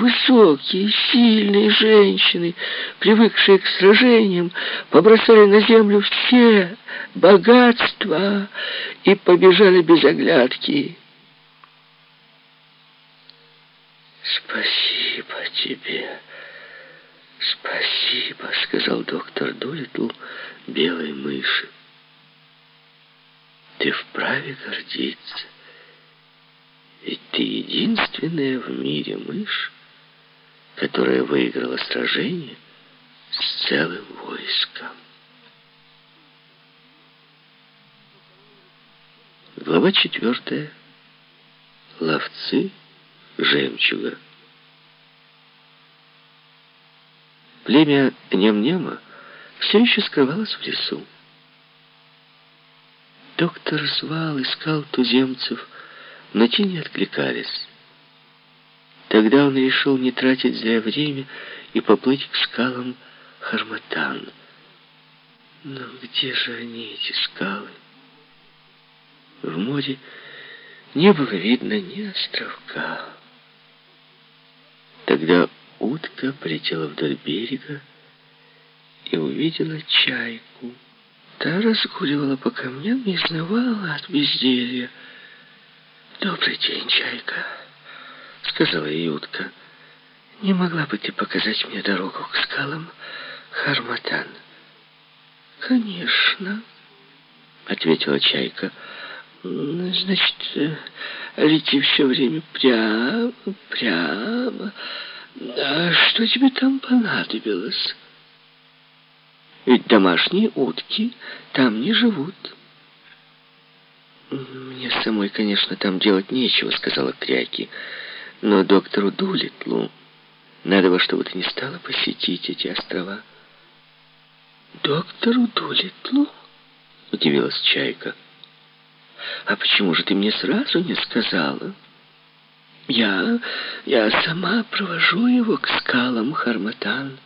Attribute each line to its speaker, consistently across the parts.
Speaker 1: Высокие, сильные женщины, привыкшие к сражениям, побросали на землю все богатства и побежали без оглядки. «Спасибо тебе, спасибо», — сказал доктор Долитл белой мыши. «Ты вправе гордиться, ведь ты единственная в мире мышь, которая выиграла сражение с целым войском». Глава четвертая. Ловцы жемчуга. Племя Нем-Нема все еще скрывалось в лесу. Доктор звал, искал туземцев, но те не откликались. Тогда он решил не тратить зря время и поплыть к скалам Харматан. Но где же они, эти скалы? В море не было видно ни островка. Тогда утка полетела вдоль берега и увидела чайку. Та разгуливала по камням и изнывала от безделья. «Добрый день, чайка», — сказала ей утка. «Не могла бы ты показать мне дорогу к скалам Харматан?» «Конечно», — ответила чайка. Значит, лети все время прямо, прямо. А что тебе там понадобилось? Ведь домашние утки там не живут. Мне самой, конечно, там делать нечего, сказала Кряки. Но доктору Дулитлу надо во что бы то ни стало посетить эти острова. Доктору Дулитлу? Удивилась Чайка. А почему же ты мне сразу не сказала? Я... я сама провожу его к скалам Харматан.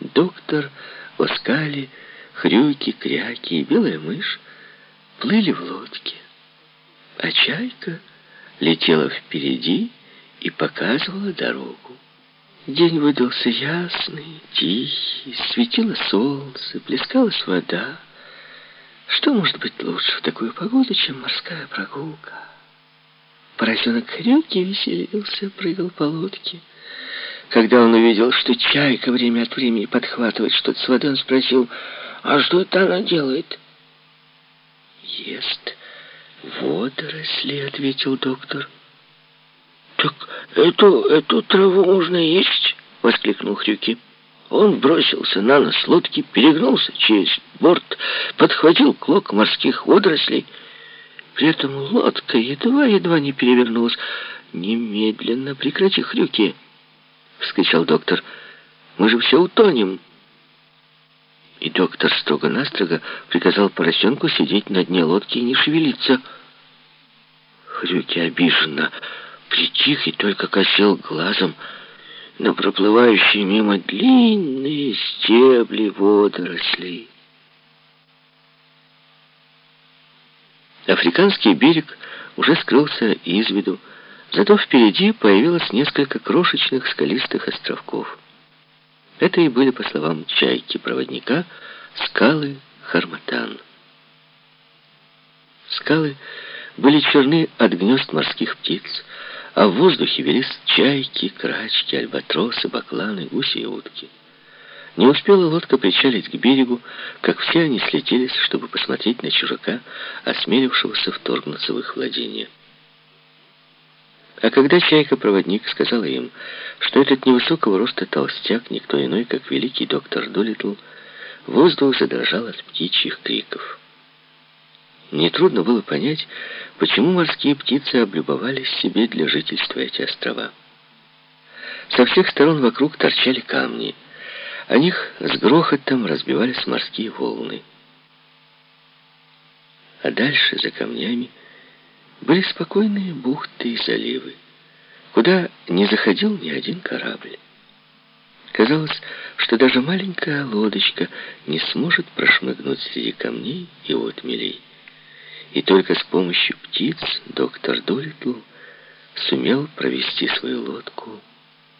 Speaker 1: Доктор, Оскали, Хрюки, Кряки и Белая мышь плыли в лодке, а Чайка летела впереди и показывала дорогу. День выдался ясный, тихий, светило солнце, плескалась вода. Что может быть лучше в такую погоду, чем морская прогулка? Поросенок Хрюки веселился, прыгал по лодке. Когда он увидел, что чайка время от времени подхватывает что-то с воды, он спросил, «А что это она делает?» «Ест водоросли», — ответил доктор. «Так эту, эту траву можно есть?» — воскликнул Хрюки. Он бросился на нос лодки, перегнулся через борт, подхватил клок морских водорослей. При этом лодка едва-едва не перевернулась. «Немедленно прекрати хрюки!» — вскричал доктор. «Мы же все утонем!» И доктор строго-настрого приказал поросенку сидеть на дне лодки и не шевелиться. Хрюки обиженно притих и только косил глазом, на проплывающие мимо длинные стебли водорослей. Африканский берег уже скрылся из виду, зато впереди появилось несколько крошечных скалистых островков. Это и были, по словам чайки-проводника, скалы Харматан. Скалы были черны от гнезд морских птиц, а в воздухе велись чайки, крачки, альбатросы, бакланы, гуси и утки. Не успела лодка причалить к берегу, как все они слетелись, чтобы посмотреть на чужака, осмелившегося вторгнуться в их владение. А когда чайка-проводник сказала им, что этот невысокого роста толстяк никто иной, как великий доктор Долитл, воздух задрожал от птичьих криков. Нетрудно было понять, почему морские птицы облюбовали себе для жительства эти острова. Со всех сторон вокруг торчали камни. О них с грохотом разбивались морские волны. А дальше, за камнями, были спокойные бухты и заливы, куда не заходил ни один корабль. Казалось, что даже маленькая лодочка не сможет прошмыгнуть среди камней и отмелей. И только с помощью птиц доктор Долитл сумел провести свою лодку